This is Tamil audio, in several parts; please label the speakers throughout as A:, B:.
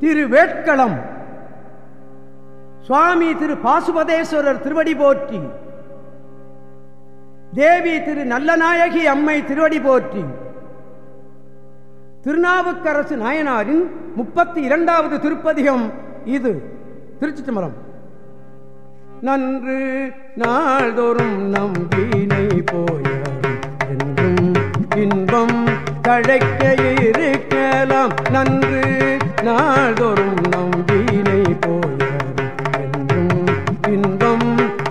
A: திரு வேட்களம் சுவாமி திரு பாசுபதேஸ்வரர் திருவடி போற்றி. தேவி திரு நல்லநாயகி அம்மை திருவடி போற்றி. திருநாவுக்கரசு நாயனாரின் முப்பத்தி இரண்டாவது திருப்பதிகம் இது. திருச்சி சிமரம் நன்று நாள்தோறும் நம்பினை போய என்றும் இன்பம் கழைக்க இருக்கலாம். நன்று நாள்தோறும் நம்பினை போய என்றும் இன்பம்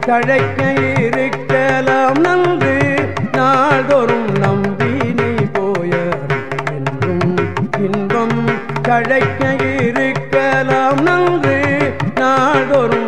A: தழைக்க இருக்கலாம். நன்று நாள்தோறும் நம்பினை போய என்றும் இன்பம் தழைக்க இருக்கலாம். நன்று நாள்தோறும்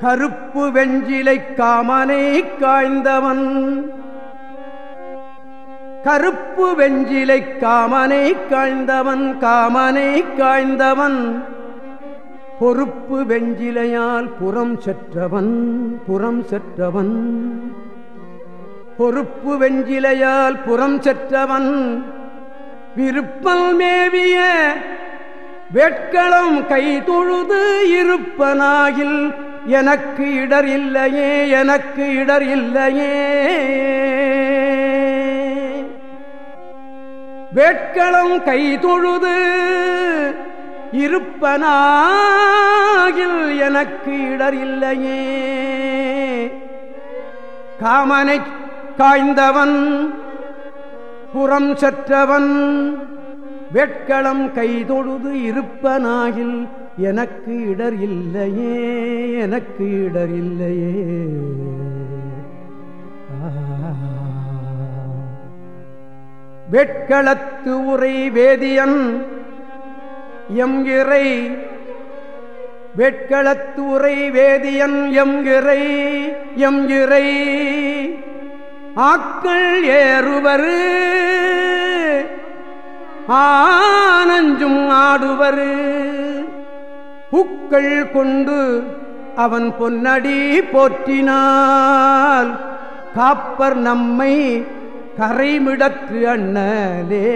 A: கருப்பு வெஞ்சிலை காமனை காய்ந்தவன். கருப்பு வெஞ்சிலை காமனை காய்ந்தவன் காமனை காய்ந்தவன். பொறுப்பு வெஞ்சிலையால் புறம் செற்றவன் புறம் செற்றவன். பொறுப்பு வெஞ்சிலையால் புறம் செற்றவன். விருப்பல் மேவிய வேட்களம் கை தொழுது இருப்பனாகில் எனக்கு இடர் இல்லையே எனக்கு இடர் இல்லையே. வேட்களம் கை தொழுது இருப்பனாகில் எனக்கு இடர் இல்லையே. காமனை காய்ந்தவன் புறம் சற்றவன் வேட்களம் கைதொழுது இருப்பனாகில் எனக்கு இடர் இல்லையே எனக்கு இடர் இல்லையே. வெட்களத்து உரை வேதியன் எம் வெட்களத்து உரை வேதியன் எம் இறை ஆக்கள் ஏறுவரு ஆனஞ்சும் ஆடுவரு. பூக்கள் கொண்டு அவன் பொன்னடி போற்றினால் காப்பர் நம்மை கரைமிடத்து அண்ணலே.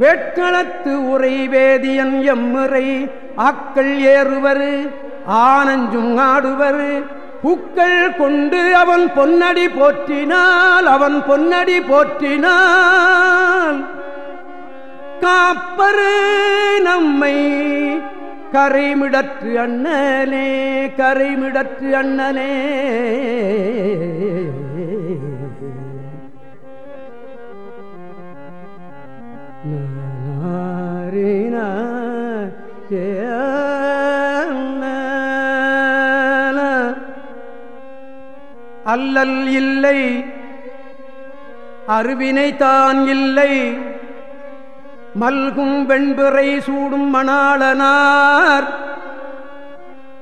A: வேட்களத்து உரை வேதியன் எம்முறை ஆக்கள் ஏறுவரு ஆனஞ்சும் ஆடுவர் பூக்கள் கொண்டு அவன் பொன்னடி போற்றினால் அவன் பொன்னடி போற்றினால். காப்பரு நம்மை கரைமிடற்று அண்ணலே கரைமிடற்று அண்ணலே நாரினா ஏ அல்லல் இல்லை. அருவினை தான் இல்லை. மல்கும் வெண்பிறை சூடும் மணாளனார்.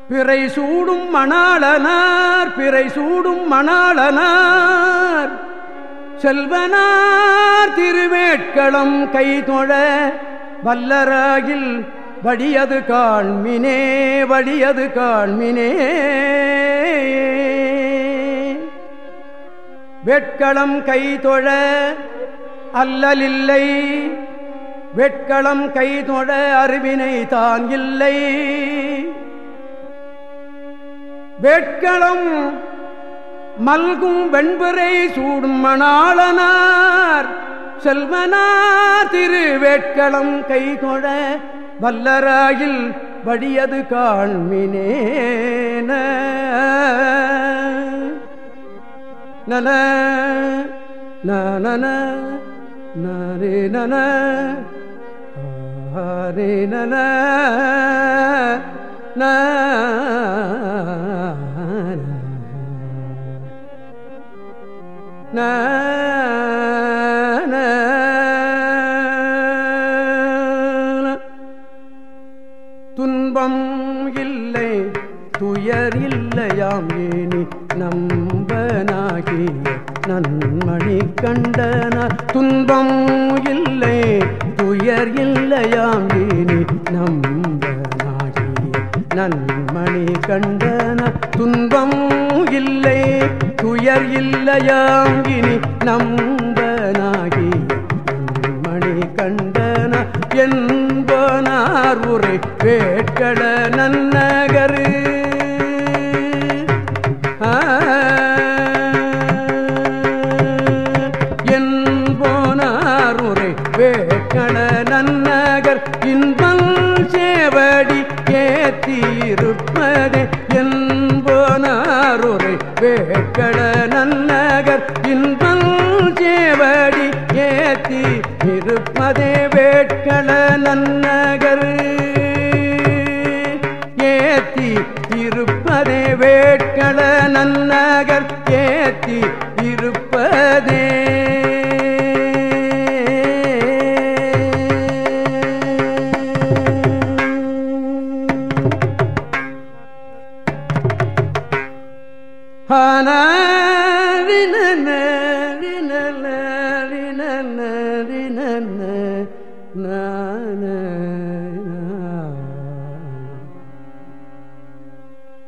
A: பிறை சூடும் மணாளனார் பிறை சூடும் மணாளனார். செல்வனார் திருவேட்களம் கைதொழ வல்லராகில் வடியது காண்மினே வடியது காண்மினே. வெட்களம் கைதொழ அல்லலில்லை. வெட்களம் கைதொழ அறிவினை தான் இல்லை. வேட்களம் மல்கும் வெண்புரை சூடும் மணாளனார். செல்வனார் திரு வேட்களம் கைதொழ வல்லராயில் வடியது காண்மினேன. நன நன நரே நன ஹரே நன ந நம்பனாகிய நன்மணி கண்டனார். துன்பம் இல்லை துயர் இல்லையாம் ஏனி நம்பனாகிய நன்மணி கண்டனார். துன்பம் இல்லை துயர் இல்லையாம் இனி நம்பனாகிய நன்மணி கண்டன என்பனார் உரை வேட்கட நன்னகரு.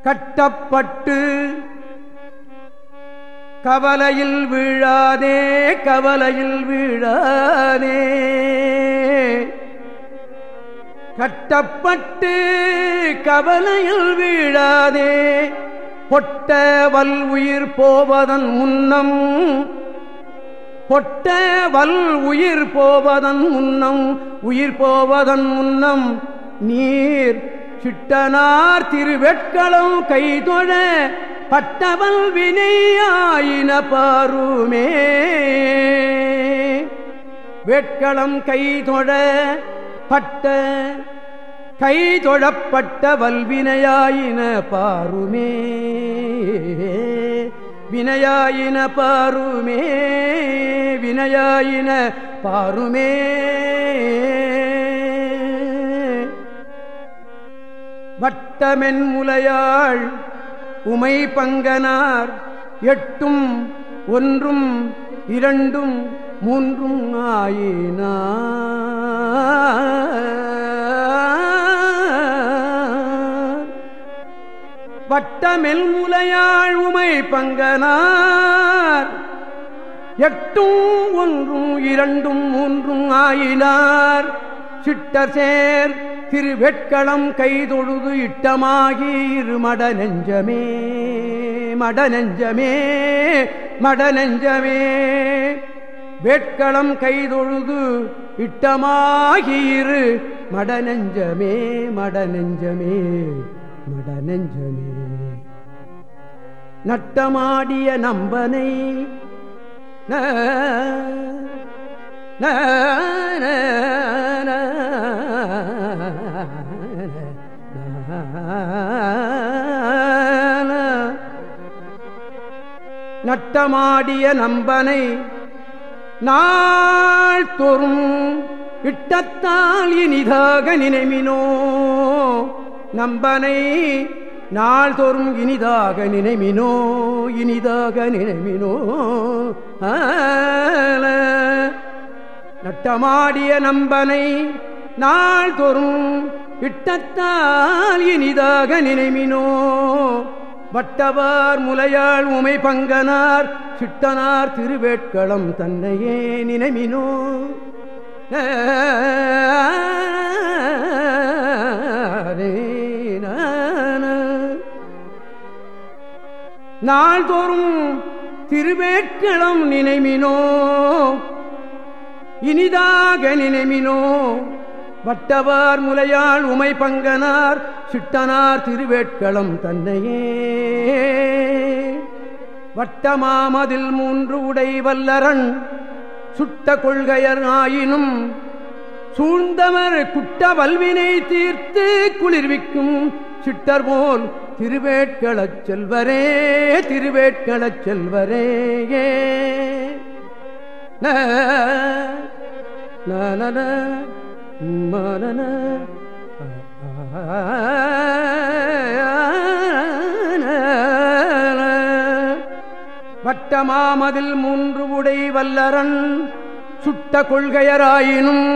A: கட்டப்பட்டு கவலையில் வீழாதே கவலையில் வீழாதே. கட்டப்பட்டு கவலையில் வீழாதே. பொட்ட வல் உயிர் போவதன் முன்னம் பொட்ட வல் உயிர் போவதன் முன்னம் உயிர் போவதன் முன்னம் நீர் சிட்டனார் திருவெட்களம் கைதொழ பட்டவல் வினையாயின பாருமே. வெட்களம் கைதொழ பட்ட கைதொழப்பட்ட வல்வினையாயின பாருமே. வினையாயின பாருமே. வினையாயின பாருமே. வட்டமென்முலையாள் உமை பங்கனார் எட்டும் ஒன்றும் இரண்டும் மூன்றும் ஆயினார். வட்டமெல் முலையாள் உமை பங்கனார். எட்டும் ஒன்றும் இரண்டும் மூன்றும் ஆயினார். சிட்டர் சேர் திருவெட்களம் கைதொழுது இட்டமாகி இரு மட நெஞ்சமே மட நெஞ்சமே மட நெஞ்சமே. வேட்களம் கைதொழுது இட்டமாகி இரு மட நெஞ்சமே மட நெஞ்சமே. மடநெஞ்சமே நட்டமாடிய நம்பனை நட்டமாடிய நம்பனை நாள் தோறும் இட்டத்தால் இனிதாக நினைமினோ. நம்பனை நாள்தோறும் இனிதாக நினைமினோ இனிதாக நினைமினோ நட்டமாடிய நம்பனை நாள்தோறும் இட்டத்தால் இனிதாக நினைமினோ வட்டவார் முலையாள் உமை பங்கனார் சிட்டனார் திருவேட்களம் தன்னையே நினைமினோ. ரே நாள்தோறும் திருவேட்களம் நினைமினோ. இனிதாக நினைமினோ. வட்டவார் முலையாள் உமை பங்கனார் சிட்டனார் திருவேட்களம் தன்னையே. வட்டமாமதில் மூன்று உடை வல்லரன் சுட்ட கொள்கையர் ஆயினும் சூழ்ந்தவர் குட்ட வல்வினை தீர்த்து குளிர்விக்கும் சிட்டர் போல் திருவேட்களச் செல்வரே திருவேட்களச் செல்வரே நன மனன வட்டமாமதில் மூன்று உடை வல்லரன் சுட்ட கொள்கையராயினும்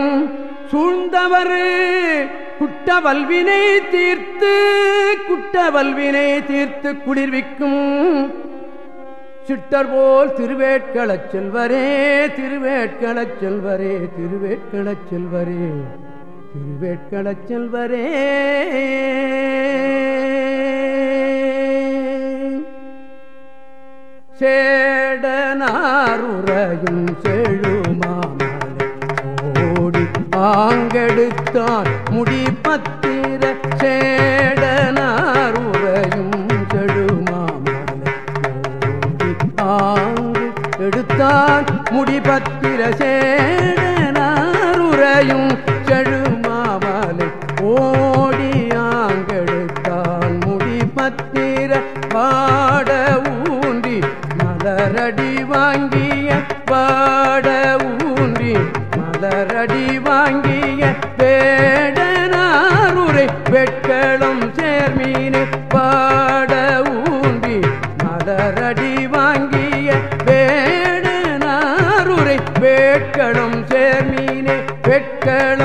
A: சூழ்ந்தவர். குட்டவல்வினை தீர்த்து குட்டவல்வினை தீர்த்து குளிர்விக்கும் சிட்டர் போல் திருவேட்களச் செல்வரே திருவேட்களச் செல்வரே திருவேட்களச் செல்வரே திருவேட்களச் செல்வரே. சேடனாருறையும் செழுமாமலை ஓடி ஆங்கெடுத்தான் முடி பத்திர சேடனார் உரையும் ஓடி ஆங்கு எடுத்தான் முடி பத்திர சே வேடனாருரை சேர்மீனே வெட்களம்